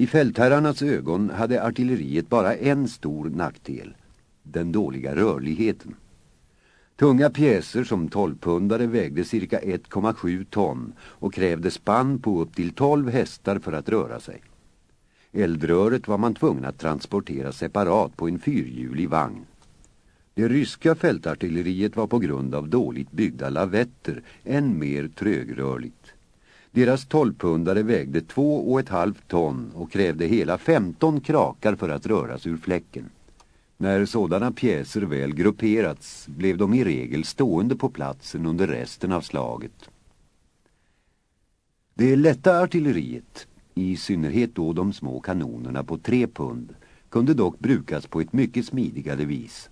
I fältherrarnas ögon hade artilleriet bara en stor nackdel, den dåliga rörligheten. Tunga pjäser som 12-pundare vägde cirka 1,7 ton och krävde spann på upp till 12 hästar för att röra sig. Eldröret var man tvungen att transportera separat på en fyrhjulig vagn. Det ryska fältartilleriet var på grund av dåligt byggda lavetter än mer trögrörligt. Deras tolvpundare vägde två och ett halvt ton och krävde hela 15 krakar för att röras ur fläcken. När sådana pjäser väl grupperats blev de i regel stående på platsen under resten av slaget. Det lätta artilleriet, i synnerhet då de små kanonerna på tre pund, kunde dock brukas på ett mycket smidigare vis.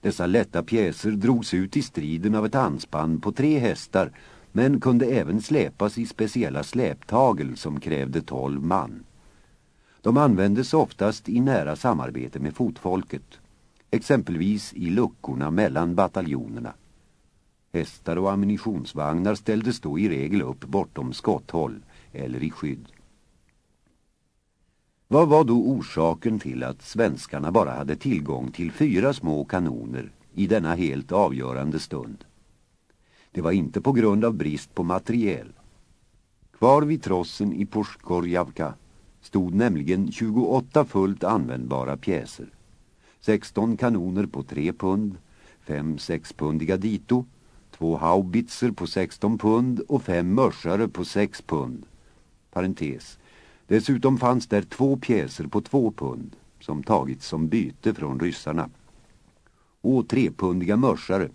Dessa lätta pjäser drogs ut i striden av ett anspann på tre hästar men kunde även släpas i speciella släptagel som krävde tolv man. De användes oftast i nära samarbete med fotfolket, exempelvis i luckorna mellan bataljonerna. Hästar och ammunitionsvagnar ställdes då i regel upp bortom skotthåll eller i skydd. Vad var då orsaken till att svenskarna bara hade tillgång till fyra små kanoner i denna helt avgörande stund? Det var inte på grund av brist på materiel. Kvar vid trossen i Porskorjavka stod nämligen 28 fullt användbara pjäser. 16 kanoner på 3 pund, 5 sexpundiga dito, 2 haubitser på 16 pund och 5 mörsare på 6 pund. Parentes. Dessutom fanns där två pjäser på 2 pund som tagits som byte från ryssarna. Och trepundiga mörsare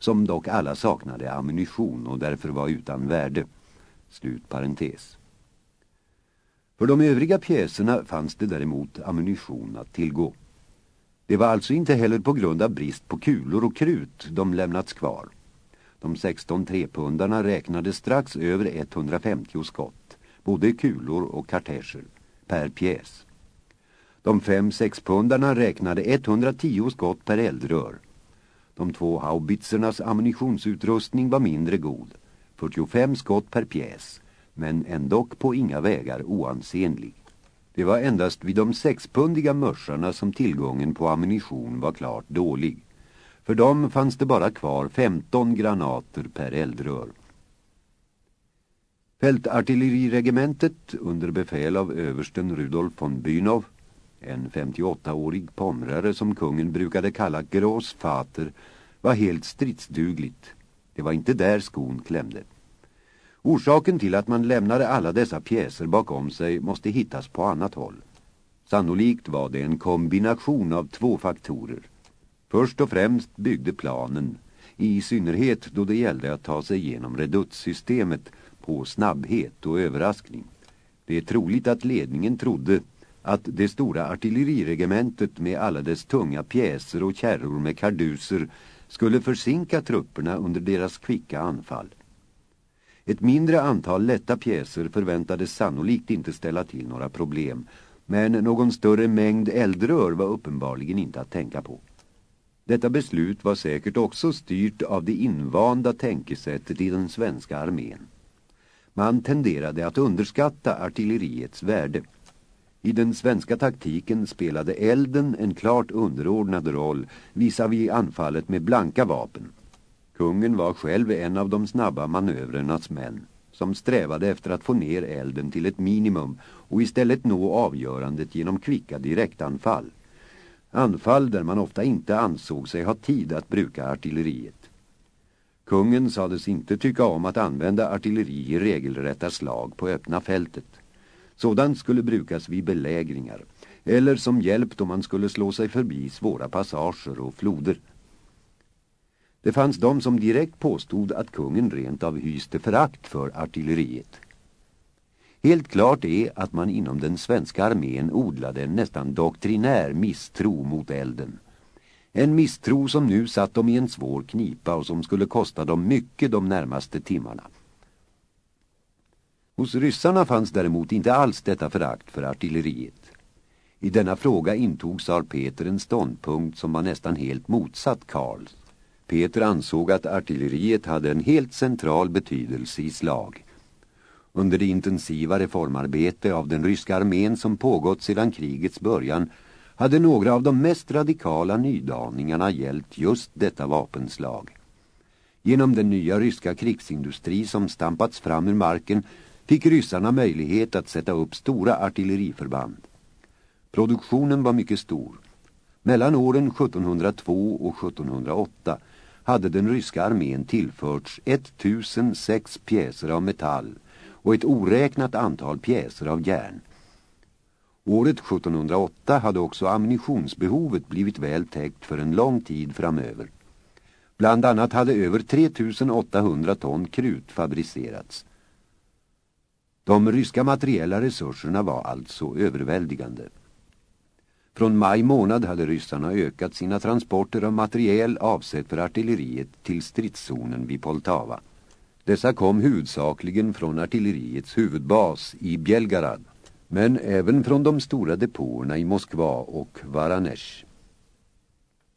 som dock alla saknade ammunition och därför var utan värde. Slut parentes. För de övriga pjäserna fanns det däremot ammunition att tillgå. Det var alltså inte heller på grund av brist på kulor och krut de lämnats kvar. De 16 trepundarna räknade strax över 150 skott, både kulor och kartescher, per pjäs. De fem sexpundarna räknade 110 skott per eldrör. De två haubitsernas ammunitionsutrustning var mindre god, 45 skott per pjäs, men ändock på inga vägar oansenlig. Det var endast vid de sexpundiga mörsarna som tillgången på ammunition var klart dålig. För dem fanns det bara kvar 15 granater per eldrör. Fältartilleriregementet under befäl av översten Rudolf von Bynov en 58-årig pomrare som kungen brukade kalla gråsfater var helt stridsdugligt. Det var inte där skon klämde. Orsaken till att man lämnade alla dessa pjäser bakom sig måste hittas på annat håll. Sannolikt var det en kombination av två faktorer. Först och främst byggde planen, i synnerhet då det gällde att ta sig igenom redutssystemet, på snabbhet och överraskning. Det är troligt att ledningen trodde att det stora artilleriregementet med alla dess tunga pjäser och kärror med karduser skulle försinka trupperna under deras kvicka anfall. Ett mindre antal lätta pjäser förväntades sannolikt inte ställa till några problem, men någon större mängd eldrör var uppenbarligen inte att tänka på. Detta beslut var säkert också styrt av det invanda tänkesättet i den svenska armén. Man tenderade att underskatta artilleriets värde. I den svenska taktiken spelade elden en klart underordnad roll visavi anfallet med blanka vapen. Kungen var själv en av de snabba manövrernas män som strävade efter att få ner elden till ett minimum och istället nå avgörandet genom kvicka direktanfall. Anfall där man ofta inte ansåg sig ha tid att bruka artilleriet. Kungen sades inte tycka om att använda artilleri i regelrätta slag på öppna fältet. Sådant skulle brukas vid belägringar eller som hjälp då man skulle slå sig förbi svåra passager och floder. Det fanns de som direkt påstod att kungen rent av hyste förakt för artilleriet. Helt klart är att man inom den svenska armén odlade en nästan doktrinär misstro mot elden. En misstro som nu satt dem i en svår knipa och som skulle kosta dem mycket de närmaste timmarna. Hos ryssarna fanns däremot inte alls detta förakt för artilleriet. I denna fråga intog tsar Peter en ståndpunkt som var nästan helt motsatt Karls. Peter ansåg att artilleriet hade en helt central betydelse i slag. Under det intensiva reformarbete av den ryska armén som pågått sedan krigets början hade några av de mest radikala nydaningarna gällt just detta vapenslag. Genom den nya ryska krigsindustri som stampats fram ur marken fick ryssarna möjlighet att sätta upp stora artilleriförband. Produktionen var mycket stor. Mellan åren 1702 och 1708 hade den ryska armén tillförts 1006 pjäser av metall och ett oräknat antal pjäser av järn. Året 1708 hade också ammunitionsbehovet blivit väl täckt för en lång tid framöver. Bland annat hade över 3800 ton krut fabricerats. De ryska materiella resurserna var alltså överväldigande. Från maj månad hade ryssarna ökat sina transporter av materiel avsett för artilleriet till stridszonen vid Poltava. Dessa kom huvudsakligen från artilleriets huvudbas i Bjelgarad, men även från de stora depåerna i Moskva och Varanesh.